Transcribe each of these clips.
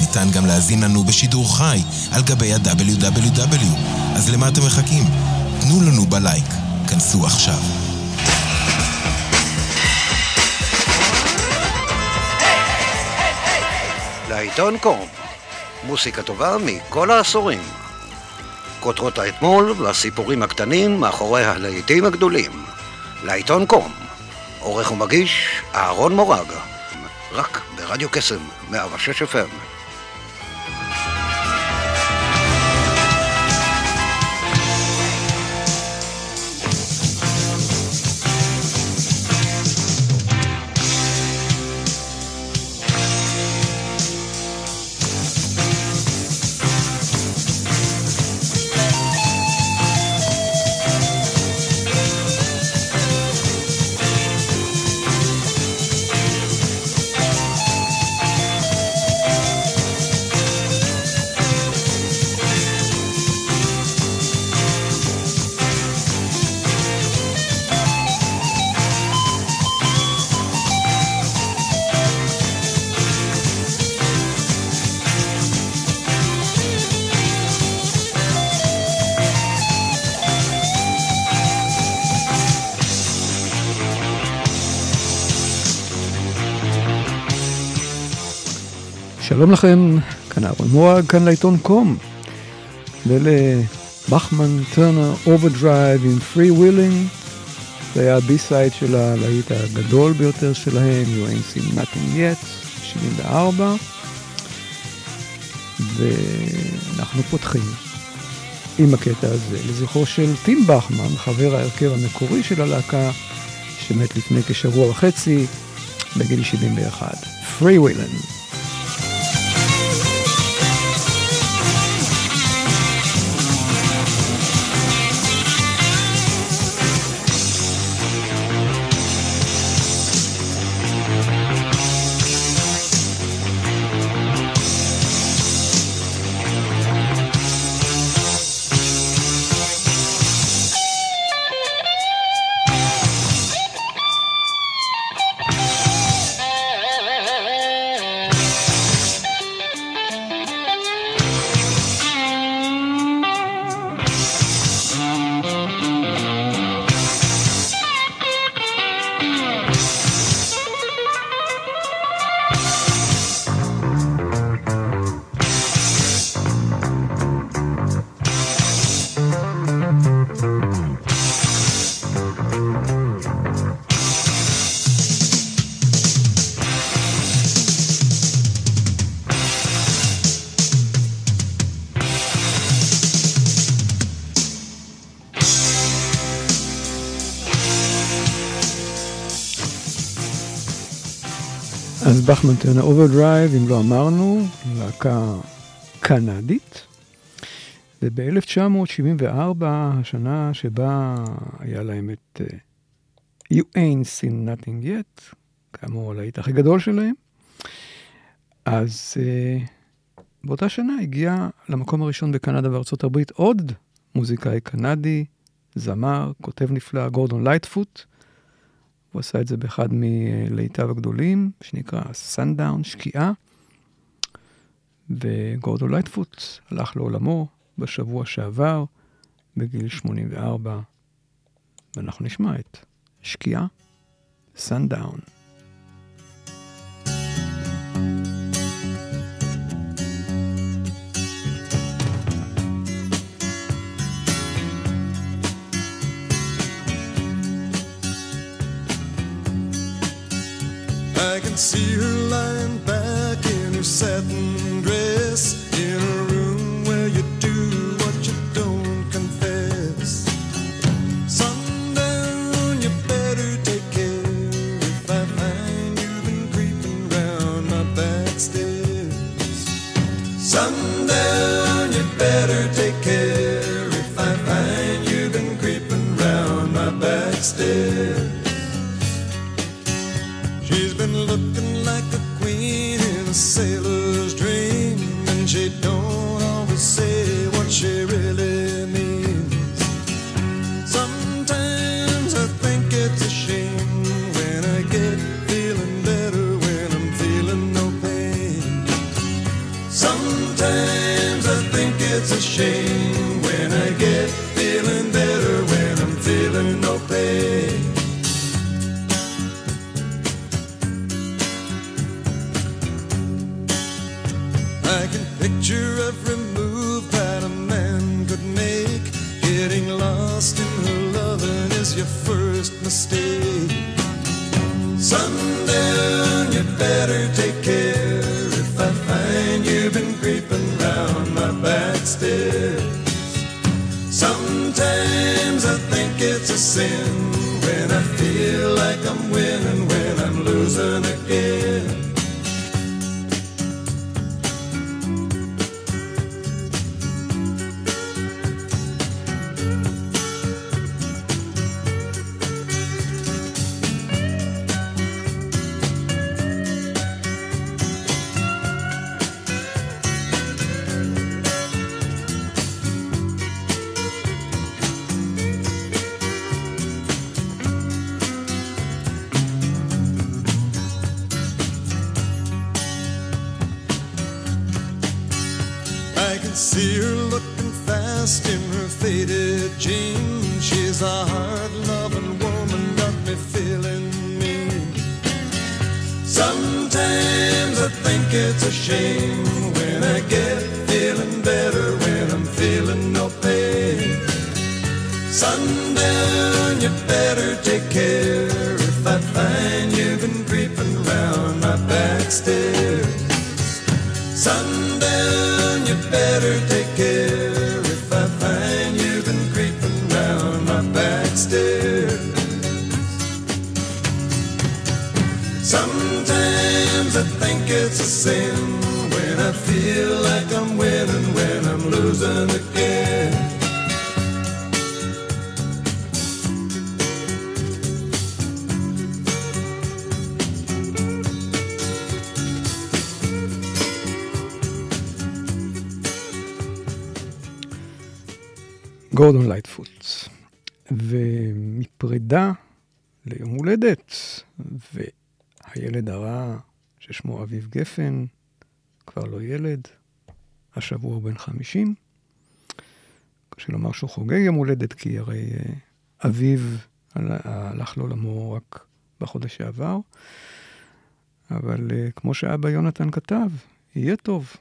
ניתן גם להזין לנו בשידור חי על גבי ה-WW. אז למה אתם מחכים? תנו לנו בלייק. כנסו עכשיו. לעיתון קום, מוסיקה טובה מכל העשורים. כותרות האתמול והסיפורים הקטנים מאחורי הלהיטים הגדולים. לעיתון קום, עורך ומגיש אהרון מורג, רק ברדיו קסם, 106 FM. שלום לכם, כאן אהרון מורג, כאן להיטון קום. ואלה Bachman Turner Overdrive עם Free Wheelin'. זה היה ה B-side של הלהיט הגדול ביותר שלהם, You ain't seen nothing yet, 74. ואנחנו פותחים עם הקטע הזה לזכרו של טים בחמן, חבר ההרכב המקורי של הלהקה, שמת לפני כשבוע וחצי, בגיל 71. פרי ווילינג. אז Bachman Turner Overdrive, אם לא אמרנו, להקה קנדית. וב-1974, השנה שבה היה להם את אה, You ain't seen nothing yet, כאמור הלהיט הכי גדול שלהם, אז אה, באותה שנה הגיע למקום הראשון בקנדה וארצות הברית עוד מוזיקאי קנדי, זמר, כותב נפלא, גורדון לייטפוט. הוא עשה את זה באחד מלהיטיו הגדולים, שנקרא Sundown, שקיעה. וגורדון לייטפוט הלך לעולמו בשבוע שעבר, בגיל 84, ואנחנו נשמע את שקיעה, Sundown. I can see her lying back in her satin dress sailor's dream, and she don't always say sin it's a shame when I get feeling better when I'm feeling no pain. Sundown, you better take care if I find you've been creeping round my back stairs. Sundown, you better take care it's a sin when I feel like I'm winning when I'm losing again. גורדון לייטפוט. ומפרידה ליום הולדת, והילד הרע ששמו אביב גפן, כבר לא ילד, השבוע הוא בן 50. קשה לומר שהוא חוגג יום הולדת, כי הרי אה, אביו הל- הלך לעולמו רק בחודש שעבר. אבל אה, כמו שאבא יונתן כתב, יהיה טוב,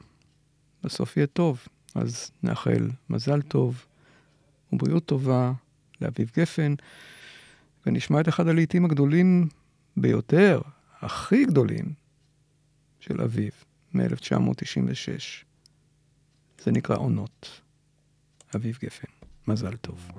בסוף יהיה טוב. אז נאחל מזל טוב ובריאות טובה לאביב גפן, ונשמע את אחד הלעיתים הגדולים ביותר, הכי גדולים, של אביב, מ-1996. זה נקרא עונות. אביב גפן, מזל טוב.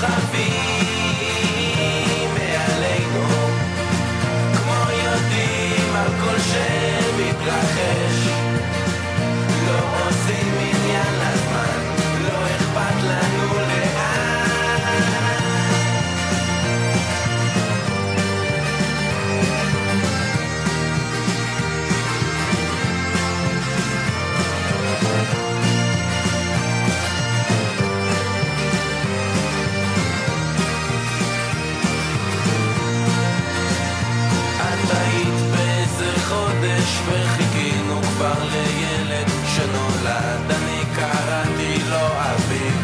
כוכבים מעלינו, כמו יודעים על כל שמתרחש. לא כבר לילד שנולד, אני קראתי לו אביב.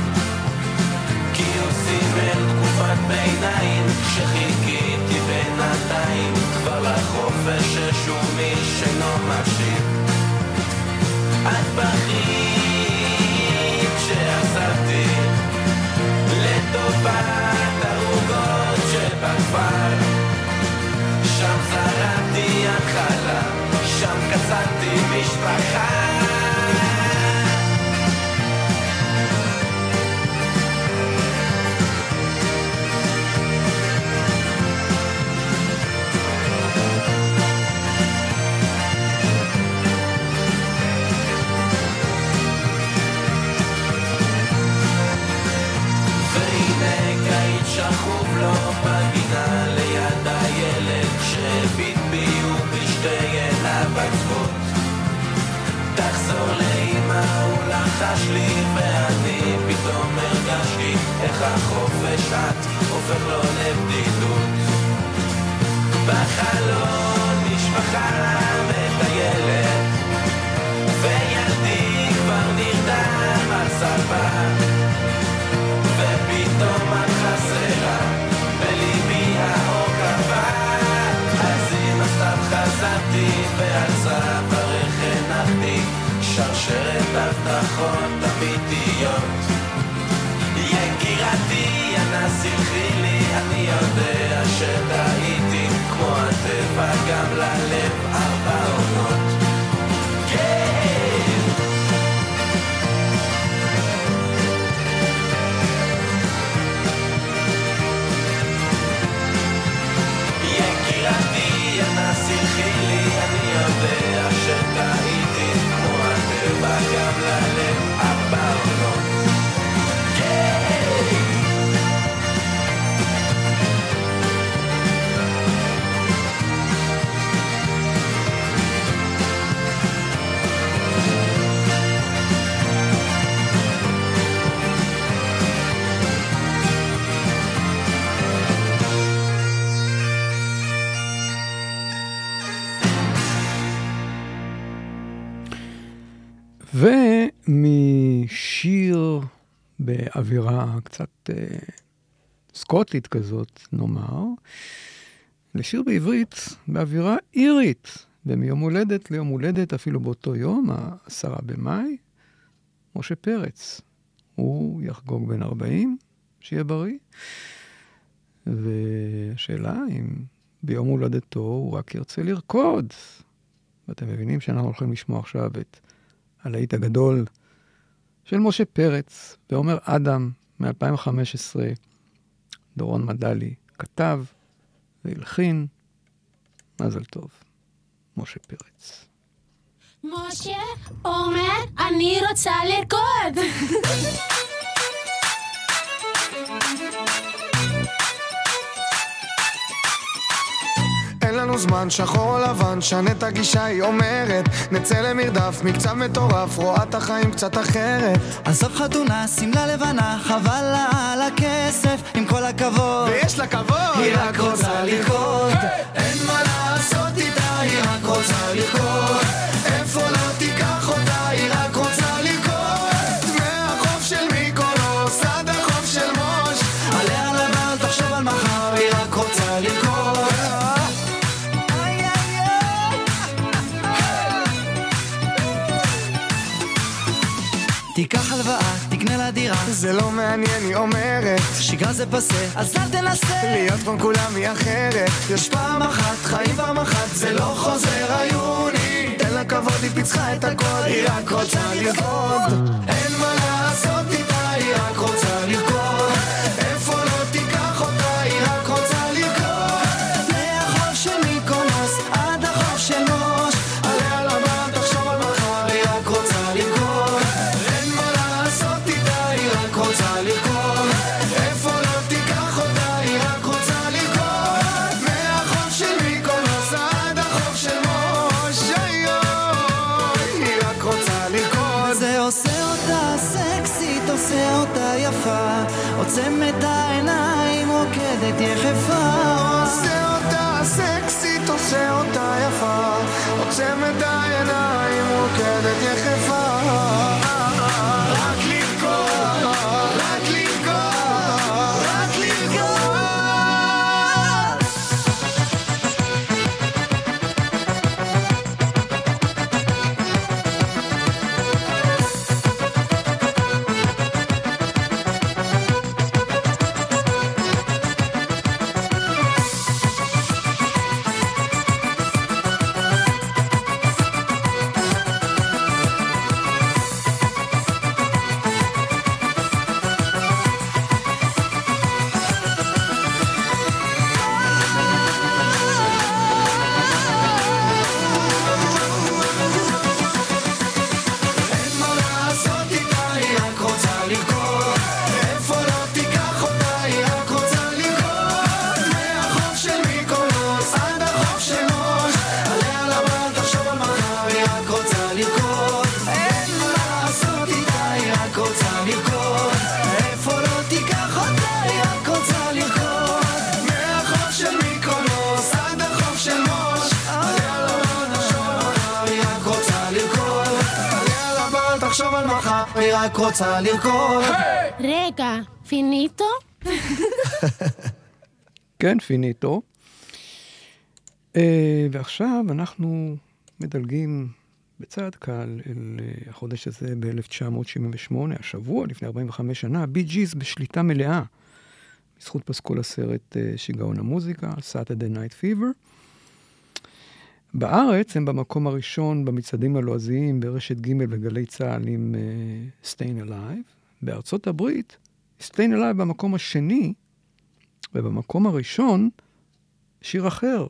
כי הוא סימל תקופת ביניים, שחיכיתי בינתיים, כבר לחופש ששום איש אינו משיב. את בכית שעזבתי, לטובת הרוגות שבכפר, שם זרעתי התחלה. שם קצרתי משפחה. באווירה קצת אה, סקוטית כזאת, נאמר, לשיר בעברית באווירה אירית, ומיום הולדת ליום הולדת, אפילו באותו יום, העשרה במאי, משה פרץ. הוא יחגוג בן 40, שיהיה בריא. והשאלה אם ביום הולדתו הוא רק ירצה לרקוד. ואתם מבינים שאנחנו הולכים לשמוע עכשיו את הלהיט הגדול של משה פרץ ועומר אדם מ-2015, דורון מדלי כתב והלחין. מזל טוב, משה פרץ. משה אומר, אני רוצה לרקוד. לנו זמן, שחור או לבן, שנה את הגישה, היא אומרת. נצא למרדף, מקצב מטורף, רואה את החיים קצת אחרת. עזוב חתונה, שמלה לבנה, חבל לה על הכסף, עם כל הכבוד. ויש לה כבוד. היא רק רוצה לרקוד. אין מה לעשות איתה, היא רק רוצה לרקוד איפה מעניין, היא אומרת. שגרה זה פסה, אז אל תנסה. להיות כמו כולם היא אחרת. יש פעם אחת, חיים פעם אחת, זה לא חוזר עיוני תן לה כבוד, היא פיצחה את הכל, היא רק רוצה לרקוד רק רוצה לרקוד. רגע, finito? כן, פיניטו. אה, ועכשיו אנחנו מדלגים בצעד קל אל אה, החודש הזה ב-1978, השבוע, לפני 45 שנה, Bee Gees בשליטה מלאה, בזכות פסקול הסרט אה, שיגעון המוזיקה, Saturday Night Fever. בארץ הם במקום הראשון במצעדים הלועזיים ברשת ג' וגלי צה"ל עם אה, Stayin' Alive. בארצות הברית, Stayin' Alive במקום השני, ובמקום הראשון, שיר אחר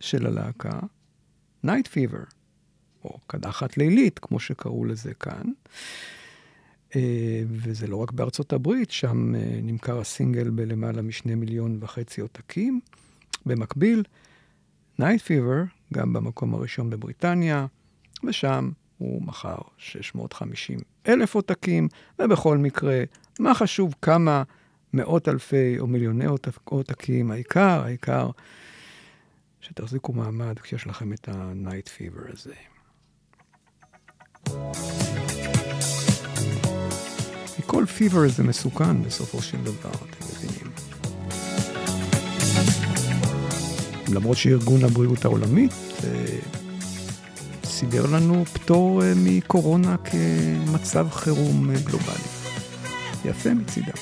של הלהקה, Night Fever, או קדחת לילית, כמו שקראו לזה כאן. Uh, וזה לא רק בארצות הברית, שם uh, נמכר הסינגל בלמעלה משני מיליון וחצי עותקים. במקביל, Night Fever, גם במקום הראשון בבריטניה, ושם הוא מכר 650 אלף עותקים, ובכל מקרה, מה חשוב כמה מאות אלפי או מיליוני עותקים, העיקר, העיקר, שתחזיקו מעמד כשיש לכם את ה-Night Fever הזה. כל פיבר זה מסוכן בסופו של דבר, אתם מבינים. למרות שארגון הבריאות העולמי אה, סידר לנו פטור אה, מקורונה כמצב חירום אה, גלובלי. יפה מצידם.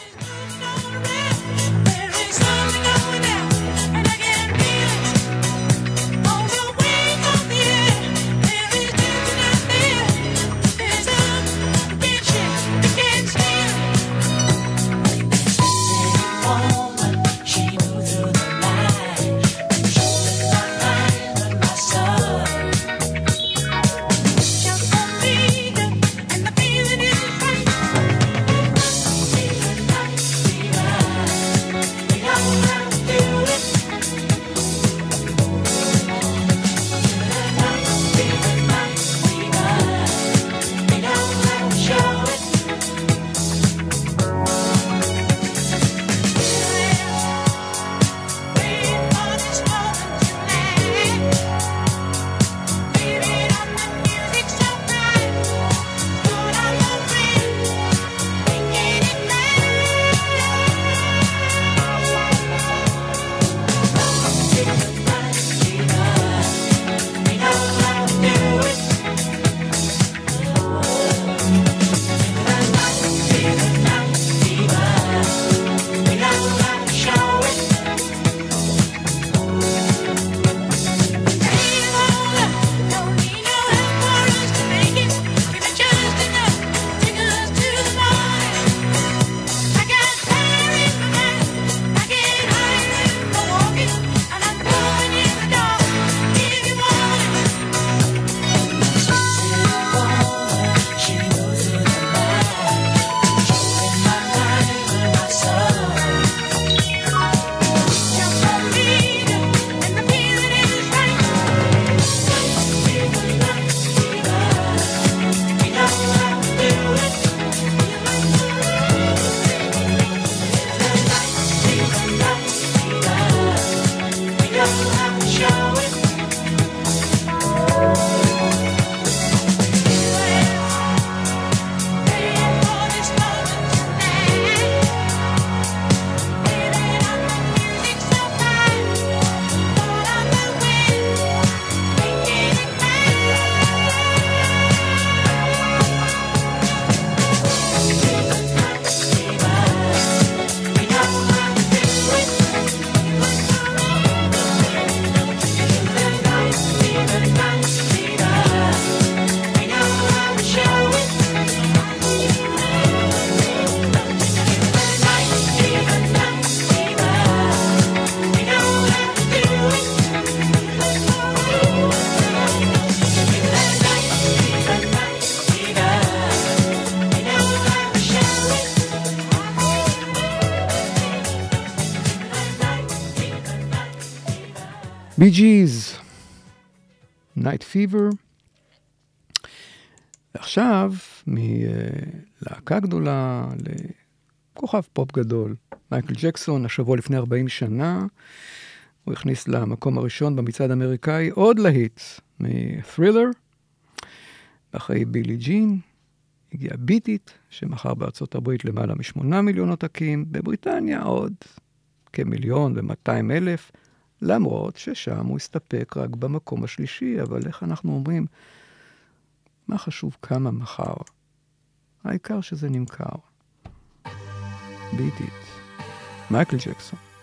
Night Fever. ועכשיו, מלהקה גדולה לכוכב פופ גדול, מייקל ג'קסון, השבוע לפני 40 שנה, הוא הכניס למקום הראשון במצעד האמריקאי עוד להיט מ-Thriller. אחרי בילי ג'ין, הגיע ביטית, שמכר בארצות הברית למעלה משמונה מיליון עותקים, בבריטניה עוד כמיליון ומאתיים אלף. למרות ששם הוא הסתפק רק במקום השלישי, אבל איך אנחנו אומרים, מה חשוב כמה מחר? העיקר שזה נמכר. ביט מייקל ג'קסון.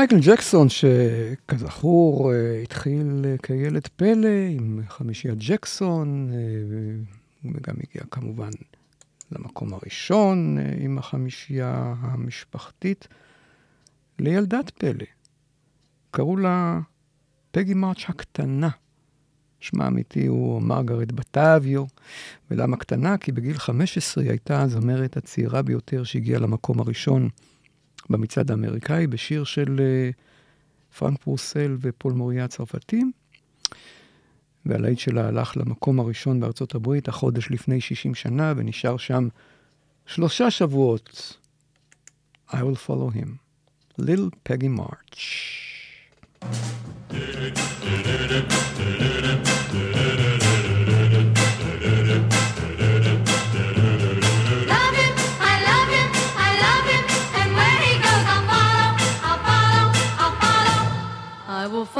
מייקל ג'קסון, שכזכור אה, התחיל כילד פלא עם חמישיית ג'קסון, אה, וגם הגיע כמובן למקום הראשון אה, עם החמישייה המשפחתית, לילדת פלא. קראו לה פגי מרץ' הקטנה. שמה אמיתי הוא מרגרט בטביו. ולמה קטנה? כי בגיל 15 היא הייתה הזמרת הצעירה ביותר שהגיעה למקום הראשון. במצעד האמריקאי, בשיר של אה, פרנק פרוסל ופול מוריה הצרפתים, והלהיט שלה הלך למקום הראשון בארצות הברית, החודש לפני 60 שנה, ונשאר שם שלושה שבועות. I will follow him. Little Peggy March.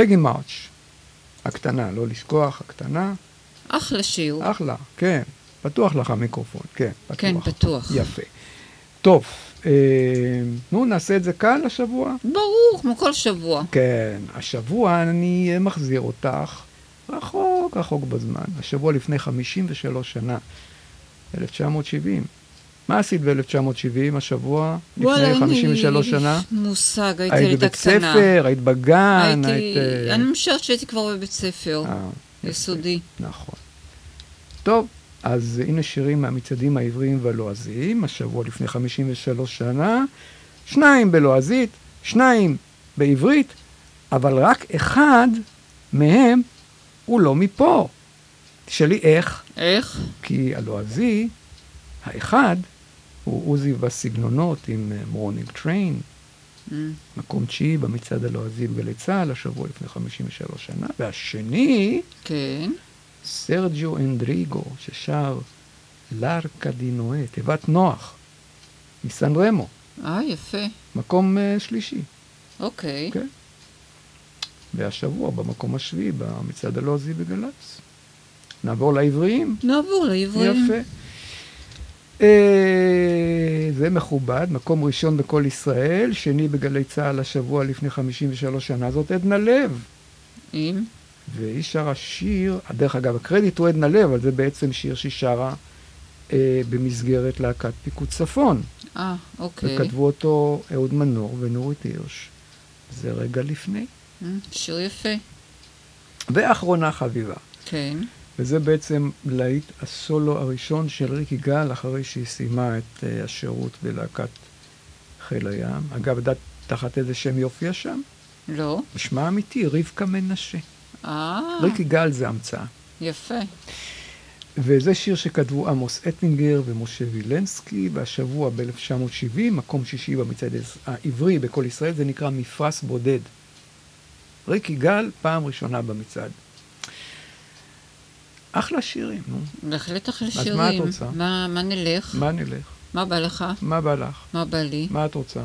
פגי מרץ', הקטנה, לא לשכוח, הקטנה, אחלה שיר. אחלה, כן. פתוח לך המיקרופון, כן, פתוח. כן, פתוח. יפה. טוב, אה, נו, נעשה את זה כאן השבוע? ברור, כמו כל שבוע. כן, השבוע אני מחזיר אותך רחוק רחוק בזמן. השבוע לפני 53 שנה, 1970. מה עשית ב-1970, השבוע, לפני אין 53 לי שנה? מושג, הייתי היית ילדה בבית קטנה. ספר, היית בגן, היית... אה, אני משערת שהייתי כבר בבית ספר, אה. יסודי. נכון. טוב, אז הנה שירים מהמצעדים העבריים והלועזיים, השבוע לפני 53 שנה, שניים בלועזית, שניים בעברית, אבל רק אחד מהם הוא לא מפה. תשאלי איך, איך? כי הלועזי, האחד, הוא עוזי והסגנונות עם Morning Train, Mm, מקום תשיעי במצעד הלועזי בגלי צה"ל, השבוע לפני 53 שנה, והשני, כן. סרג'יו אנדריגו, ששר L'arca di Noè, תיבת נוח, מסן רמו, אה, יפה. מקום אה, שלישי. אוקיי. כן. והשבוע במקום השביעי במצעד הלועזי בגל"צ. נעבור לעבריים. נעבור לעברים. יפה. אה, זה מכובד, מקום ראשון בכל ישראל, שני בגלי צה"ל השבוע לפני 53 שנה, זאת עדנה לב. עם? והיא שרה שיר, דרך אגב, הקרדיט הוא עדנה לב, אבל זה בעצם שיר שהיא שרה אה, במסגרת להקת פיקוד צפון. אה, אוקיי. וכתבו אותו אהוד מנור ונורית הירש. זה רגע לפני. Mm, שיר יפה. ואחרונה חביבה. כן. וזה בעצם להיט הסולו הראשון של ריק יגאל, אחרי שהיא סיימה את uh, השירות בלהקת חיל הים. אגב, יודעת תחת איזה שם היא הופיעה שם? לא. שמה אמיתי, רבקה מנשה. אה, ריק יגאל זה המצאה. יפה. וזה שיר שכתבו עמוס אטינגר ומשה וילנסקי, והשבוע ב-1970, מקום שישי במצעד העברי בכל ישראל, זה נקרא מפרש בודד. ריק יגאל, פעם ראשונה במצעד. אחלה שירים, נו. בהחלט אחלה אז מה שירים. את רוצה? מה מה נלך? מה נלך? מה בא לך? מה בא לך? מה בא לי? מה את רוצה?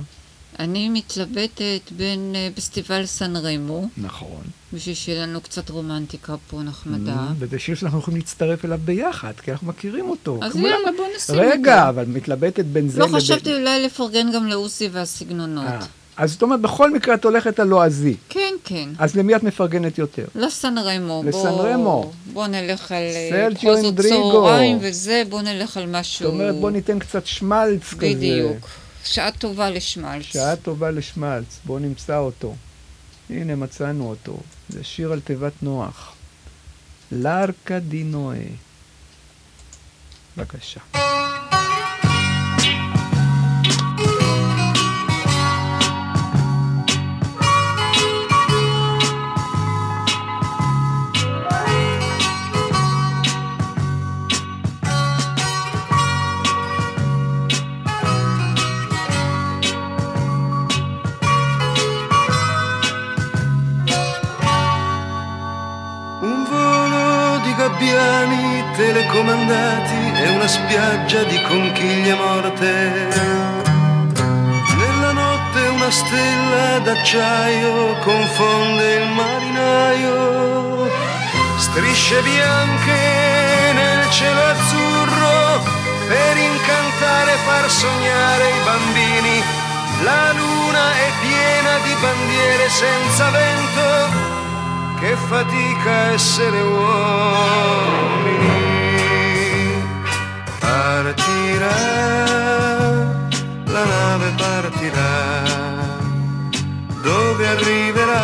אני מתלבטת בין אה, פסטיבל סן רמו, נכון. בשביל שיהיה לנו קצת רומנטיקה פה נחמדה. וזה שיר שאנחנו יכולים להצטרף אליו ביחד, כי אנחנו מכירים אותו. אז יאללה, בוא נשים רגע, אותו. אבל מתלבטת בין זה לא לבין... חשבתי אולי לפרגן גם לאוסי והסגנונות. אה, אז זאת אומרת, בכל מקרה את הולכת הלועזי. כן, כן. אז למי את מפרגנת יותר? לסן רמו. לסן בוא- רמו. בוא נלך על... אה, זאת אינדריגו. צהריים וזה, בוא נלך על משהו... זאת אומרת, בוא ניתן קצת שמלץ כזה. בדיוק. שעה טובה לשמלץ. שעה טובה לשמלץ, בואו נמצא אותו. הנה, מצאנו אותו. זה שיר על תיבת נוח. לארקה די נועה. בבקשה. Telecomandati e una spiaggia di conchiglie morte. Nella notte una stella d'acciaio confonde il marinaio. Strisce bianche nel cielo azzurro per incantare e far sognare i bambini. La luna è piena di bandiere senza vento che fatica essere uomini. Partirà, la nave partirà, dove arriverà?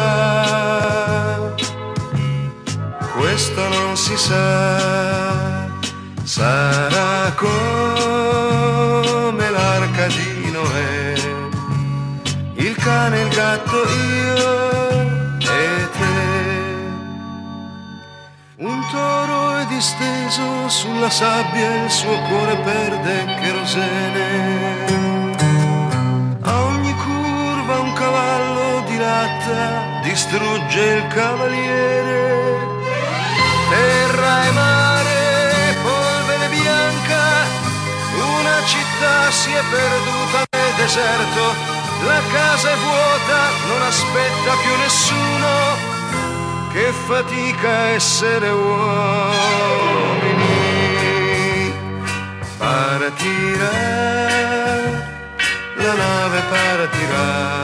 Questo non si sa, sarà come l'arca di Noè, il cane, il gatto, io e te. Un toro disteso sulla sabbia, il suo cuore perde kerosene. A ogni curva un cavallo di latta distrugge il cavaliere. Terra e mare, polvere bianca, una città si è perduta nel deserto. La casa è vuota, non aspetta più nessuno che fatica essere uomini. Partirà, la nave partirà,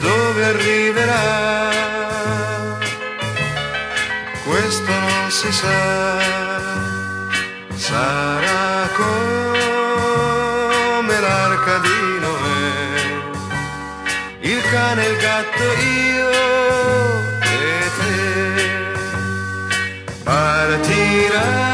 dove arriverà? Questo non si sa, sarà come l'arca di Noè il cane, il gatto, io good.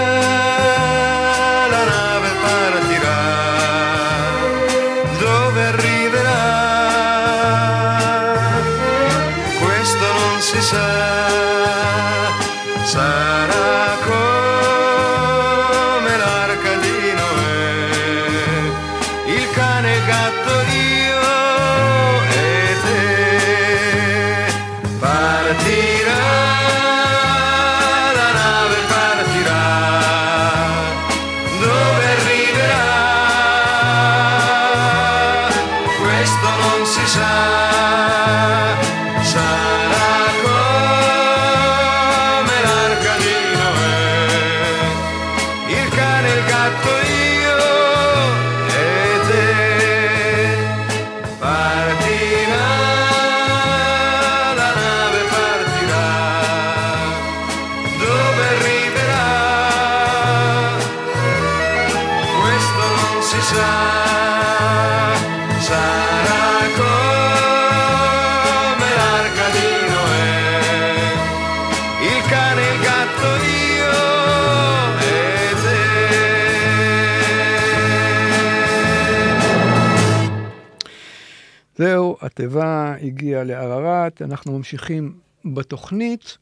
התיבה הגיעה לערערת, אנחנו ממשיכים בתוכנית,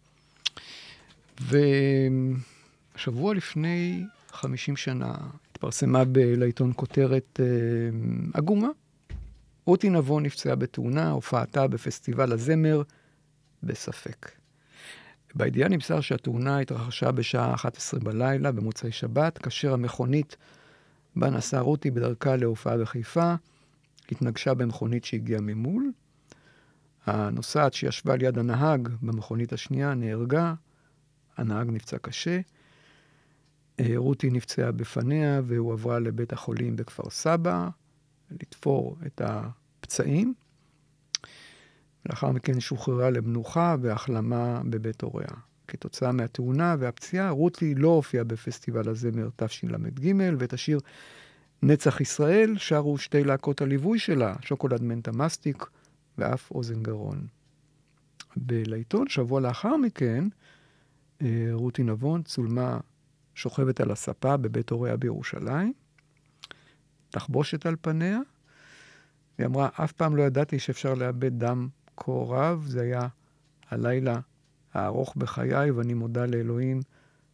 ושבוע לפני 50 שנה התפרסמה לעיתון כותרת אה, עגומה. רותי נבון נפצעה בתאונה, הופעתה בפסטיבל הזמר בספק. בידיעה נמסר שהתאונה התרחשה בשעה 11 בלילה במוצאי שבת, כאשר המכונית בה נסעה רותי בדרכה להופעה בחיפה, התנגשה במכונית שהגיעה ממול. הנוסעת שישבה ליד הנהג במכונית השנייה נהרגה, הנהג נפצע קשה. אה, רותי נפצעה בפניה והועברה לבית החולים בכפר סבא לתפור את הפצעים. לאחר מכן שוחררה למנוחה והחלמה בבית הוריה. כתוצאה מהתאונה והפציעה, רותי לא הופיעה בפסטיבל הזמר תשל"ג, ואת השיר נצח ישראל שרו שתי להקות הליווי שלה, שוקולד מנטה מסטיק ואף אוזן גרון. בלעיתון, שבוע לאחר מכן, אה, רותי נבון צולמה שוכבת על הספה בבית הוריה בירושלים, תחבושת על פניה, והיא אמרה, אף פעם לא ידעתי שאפשר לאבד דם כה רב, זה היה הלילה הארוך בחיי, ואני מודה לאלוהים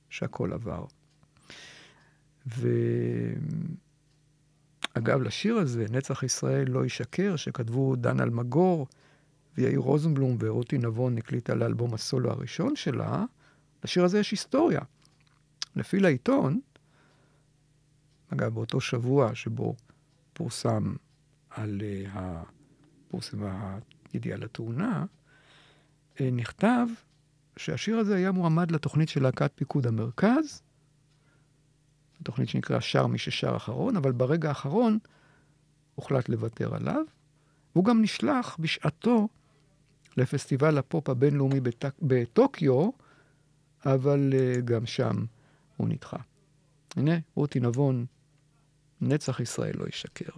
שהכל עבר. ואגב, לשיר הזה, נצח ישראל לא ישקר, שכתבו דן אלמגור ויאיר רוזנבלום ורותי נבון הקליטה לאלבום הסולו הראשון שלה, לשיר הזה יש היסטוריה. לפי לעיתון, אגב, באותו שבוע שבו פורסם על uh, ה... פורסמה הידיעה לתאונה, uh, נכתב שהשיר הזה היה מועמד לתוכנית של להקת פיקוד המרכז, תוכנית שנקרא שר מי ששר אחרון, אבל ברגע האחרון הוחלט לוותר עליו, והוא גם נשלח בשעתו לפסטיבל הפופ הבינלאומי בטוק, בטוקיו, אבל uh, גם שם הוא נדחה. הנה, רותי נבון, נצח ישראל לא ישקר.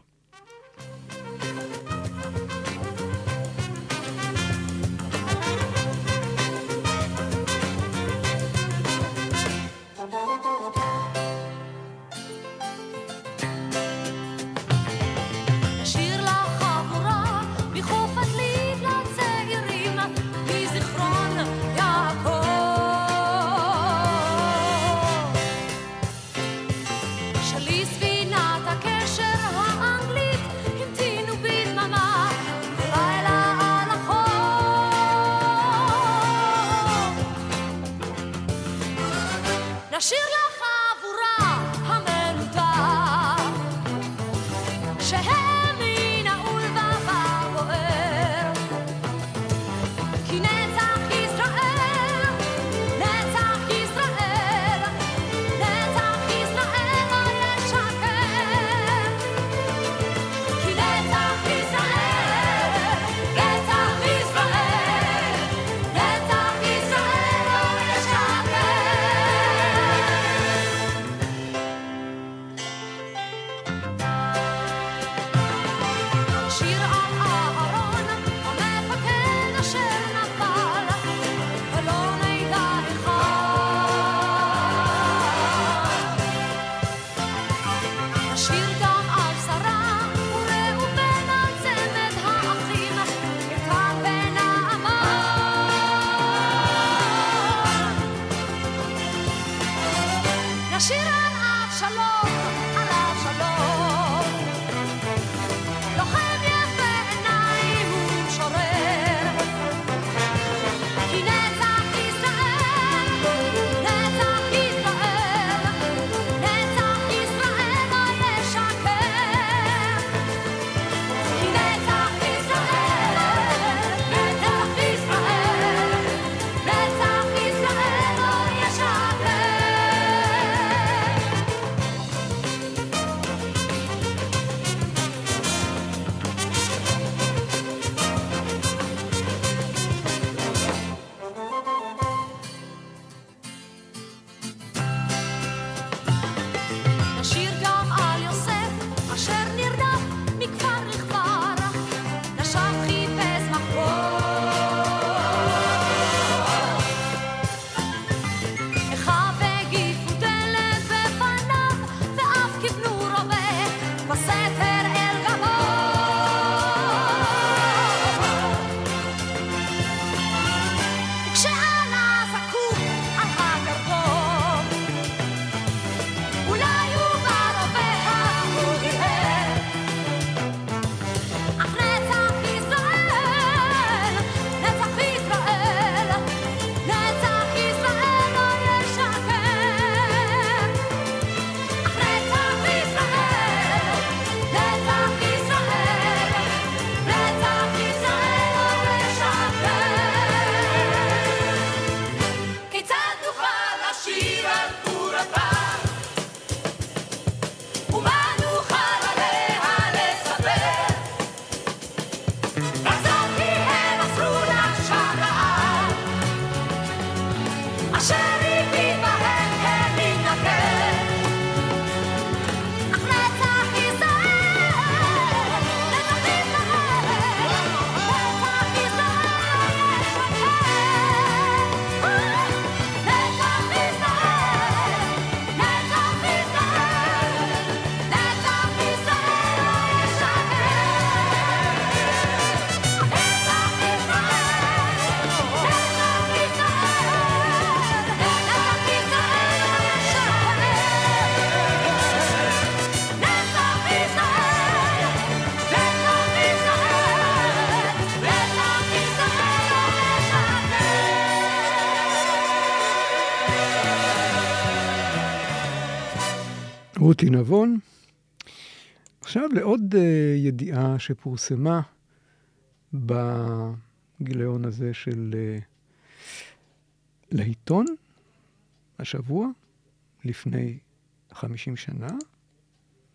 רותי נבון. עכשיו לעוד אה, ידיעה שפורסמה בגיליון הזה של אה, לעיתון השבוע, לפני 50 שנה,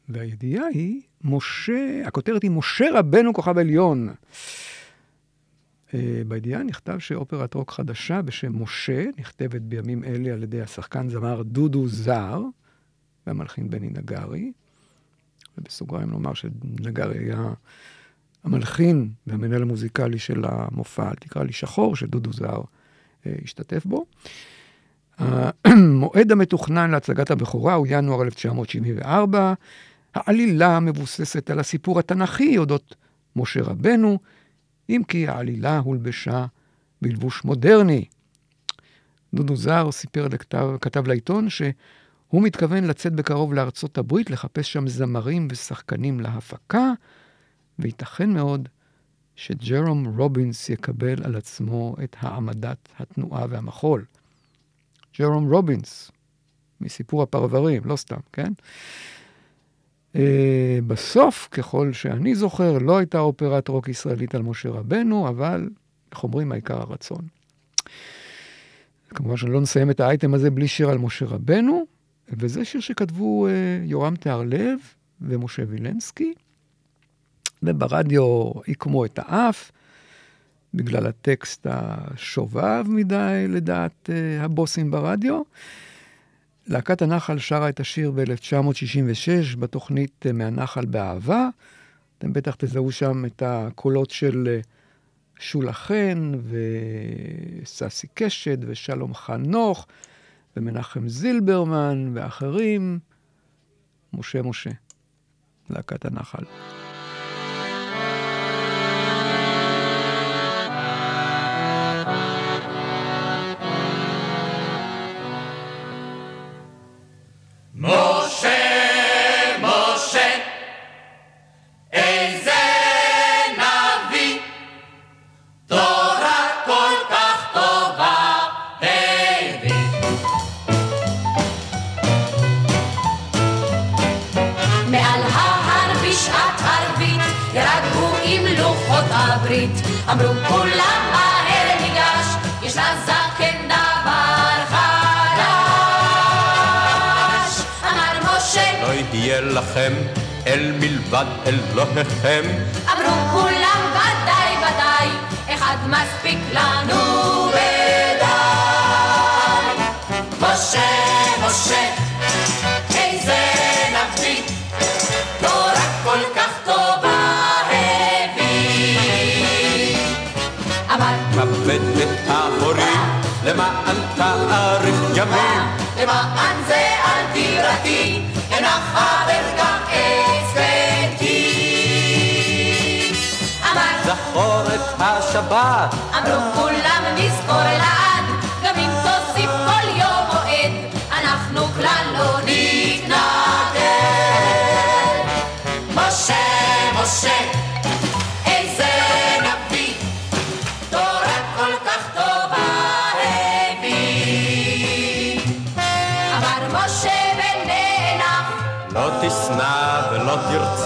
והידיעה היא, משה, הכותרת היא משה רבנו כוכב עליון. אה, בידיעה נכתב שאופרת רוק חדשה בשם משה, נכתבת בימים אלה על ידי השחקן זמר דודו זר, והמלחין בני נגרי. ובסוגריים נאמר שנגרי היה המלחין והמנהל המוזיקלי של המופע, תקרא לי שחור, שדודו זר אה, השתתף בו. המועד המתוכנן להצגת הבכורה הוא ינואר 1974. העלילה מבוססת על הסיפור התנ"כי אודות משה רבנו, אם כי העלילה הולבשה בלבוש מודרני. דודו זר סיפר, לכתב, כתב לעיתון, שהוא מתכוון לצאת בקרוב לארצות הברית, לחפש שם זמרים ושחקנים להפקה, וייתכן מאוד שג'רום רובינס יקבל על עצמו את העמדת התנועה והמחול. ג'רום רובינס, מסיפור הפרברים, לא סתם, כן? Uh, בסוף, ככל שאני זוכר, לא הייתה אופרת רוק ישראלית על משה רבנו, אבל, איך אומרים, העיקר הרצון. כמובן שלא נסיים את האייטם הזה בלי שיר על משה רבנו, וזה שיר שכתבו uh, יורם תיארלב ומשה וילנסקי, וברדיו עיקמו את האף, בגלל הטקסט השובב מדי לדעת uh, הבוסים ברדיו. להקת הנחל שרה את השיר ב-1966 בתוכנית אה, מהנחל באהבה. אתם בטח תזהו שם את הקולות של אה, שולה חן וססי קשת ושלום חנוך ומנחם זילברמן ואחרים. משה משה, להקת הנחל. מלבד אלוהיכם אמרו כולם ודאי ודאי אחד מספיק לנו ודי משה משה איזה נביא תורה כל כך טובה הביא. אמר כבד את ההורים למען תאריך ימים. למען זה על דירתי הנח חבר השבת אמרו כולם נזכור לעד, גם אם תוסיף כל יום מועד, אנחנו כלל לא נתנגד. משה, משה, איזה נביא, תורה כל כך טובה הביא. אמר משה ונאנח, לא תשנא ולא תרצח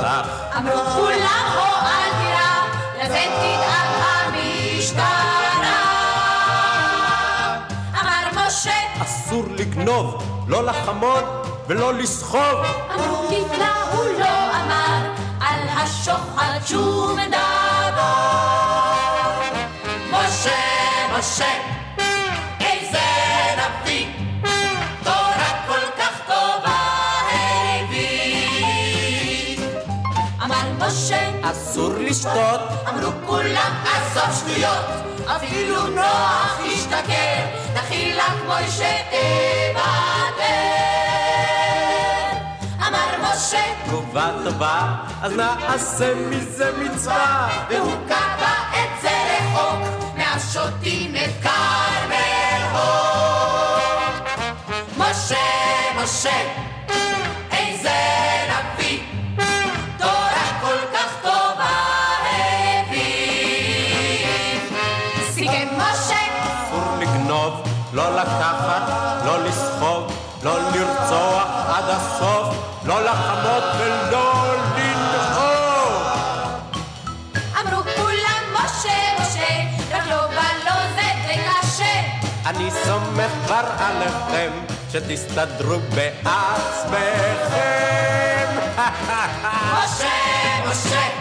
לגנוב, לא לחמוד ולא לסחוב. אמרו נפלא הוא לא אמר, על השוחד שום דבר. משה, משה, איזה נביא, תורה כל כך טובה הביא. אמר משה, אסור לשתות. אמרו כולם עזוב שטויות, אפילו נוח השתכר, דחילה כמו שתוותר. אמר משה, תגובה טובה אז נעשה מזה מצווה. והוא קבע את זה רחוק, מהשוטים את כרמל הוק. משה, משה, לא לקחת, לא לסחוב, לא לרצוח עד הסוף, לא לעלות ולא לנהוג. אמרו כולם משה, משה, רק לא ולא זה די קשה. אני סומך כבר עליכם, שתסתדרו בעצמכם. משה, משה,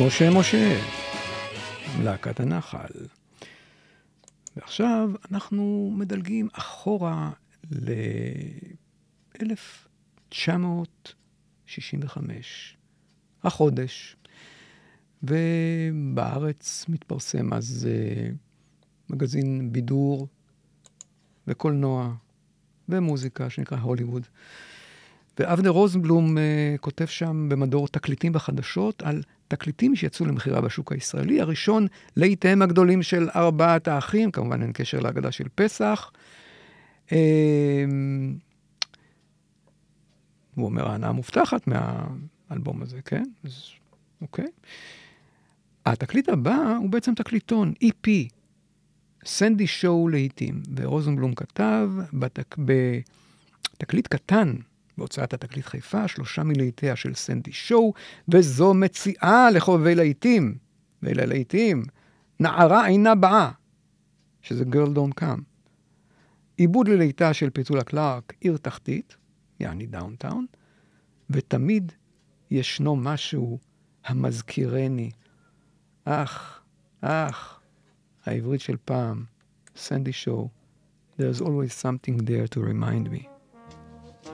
משה משה, להקת הנחל. ועכשיו אנחנו מדלגים אחורה ל-1965, החודש, ובארץ מתפרסם אז אה, מגזין בידור וקולנוע ומוזיקה שנקרא הוליווד. ואבנר רוזנבלום uh, כותב שם במדור תקליטים וחדשות על תקליטים שיצאו למכירה בשוק הישראלי. הראשון, ליטיהם הגדולים של ארבעת האחים, כמובן אין קשר להגדה של פסח. Uh, הוא אומר, ההנאה מובטחת מהאלבום הזה, כן? אז אוקיי. התקליט הבא הוא בעצם תקליטון, EP, סנדי שואו לעיתים, ורוזנבלום כתב בתק... בתקליט קטן, בהוצאת התקליט חיפה, שלושה מלהיטיה של סנדי שואו, וזו מציאה לחובבי להיטים, ואלה להיטים, נערה אינה באה, שזה Girl Don't Come. עיבוד ללהיטה של פטולה קלארק, עיר תחתית, יעני Downtown, ותמיד ישנו משהו המזכירני. אך, אך, העברית של פעם, סנדי שואו, there's always something there to remind me.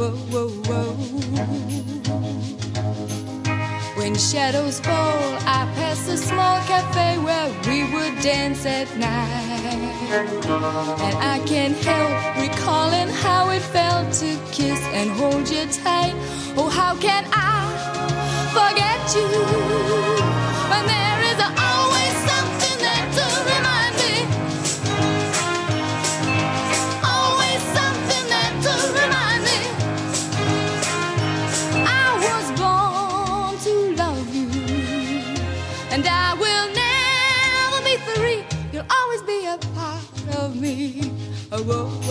Whoa, whoa, whoa. When shadows fall, I pass a small cafe where we would dance at night. And I can't help recalling how it felt to kiss and hold you tight. Oh, how can I forget you when there is whoa, whoa,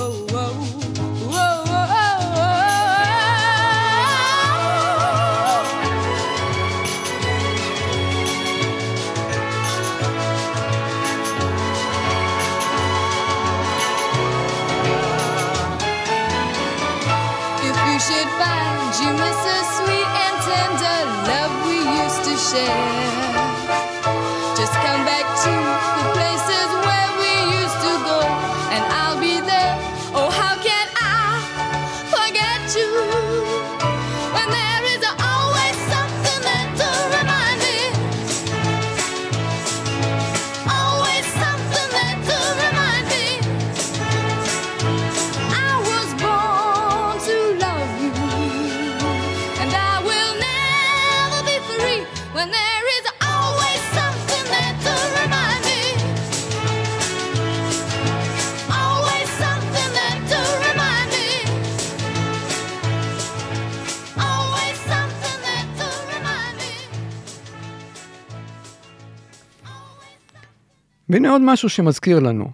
והנה עוד משהו שמזכיר לנו,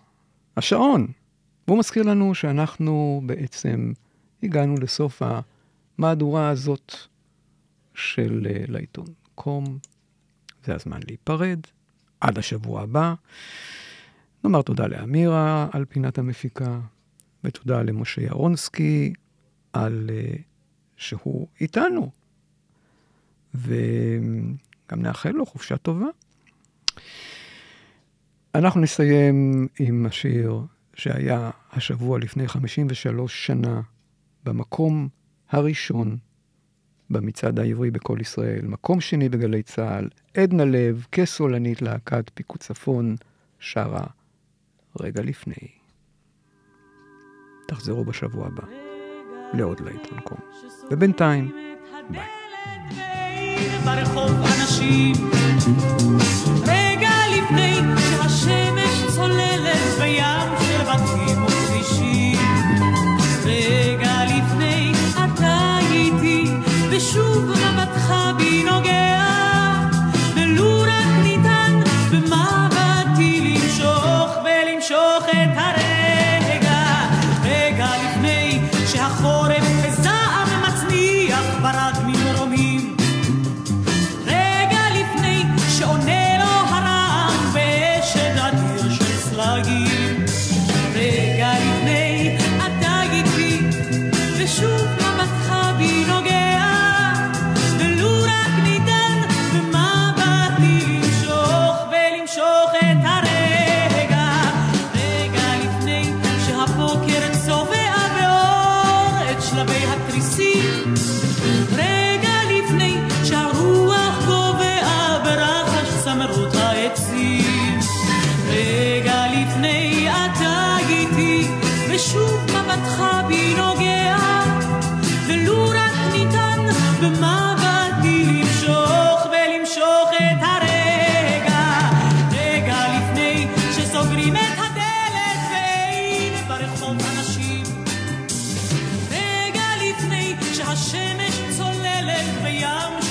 השעון. והוא מזכיר לנו שאנחנו בעצם הגענו לסוף המהדורה הזאת של אה, לעיתון קום. זה הזמן להיפרד, עד השבוע הבא. נאמר תודה לאמירה על פינת המפיקה, ותודה למשה ירונסקי על uh, שהוא איתנו. וגם נאחל לו חופשה טובה. אנחנו נסיים עם השיר שהיה השבוע לפני 53 שנה במקום הראשון במצעד העברי בקול ישראל, מקום שני בגלי צה"ל, עדנה לב, כסולנית להקת פיקוד צפון, שרה רגע לפני. תחזרו בשבוע הבא לעוד לעיתון קום. ובינתיים, ביי. ברחוב אנשים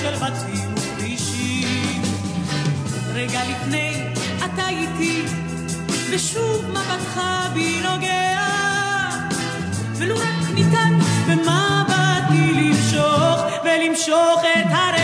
של בתים וכבישים רגע לפני אתה איתי ושוב מבטך בי נוגע. ולו רק ניתן במבטי למשוך ולמשוך את הרגע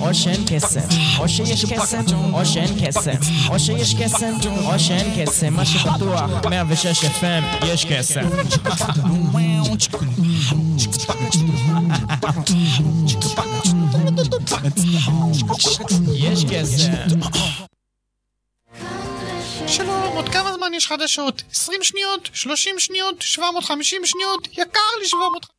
או שאין קסם, או שיש קסם, או שאין קסם, או שיש קסם, או שאין קסם, מה שבטוח, 106 FM, יש קסם. יש קסם. שלום, עוד כמה זמן יש חדשות? 20 שניות? 30 שניות? 750 שניות? יקר לי 750...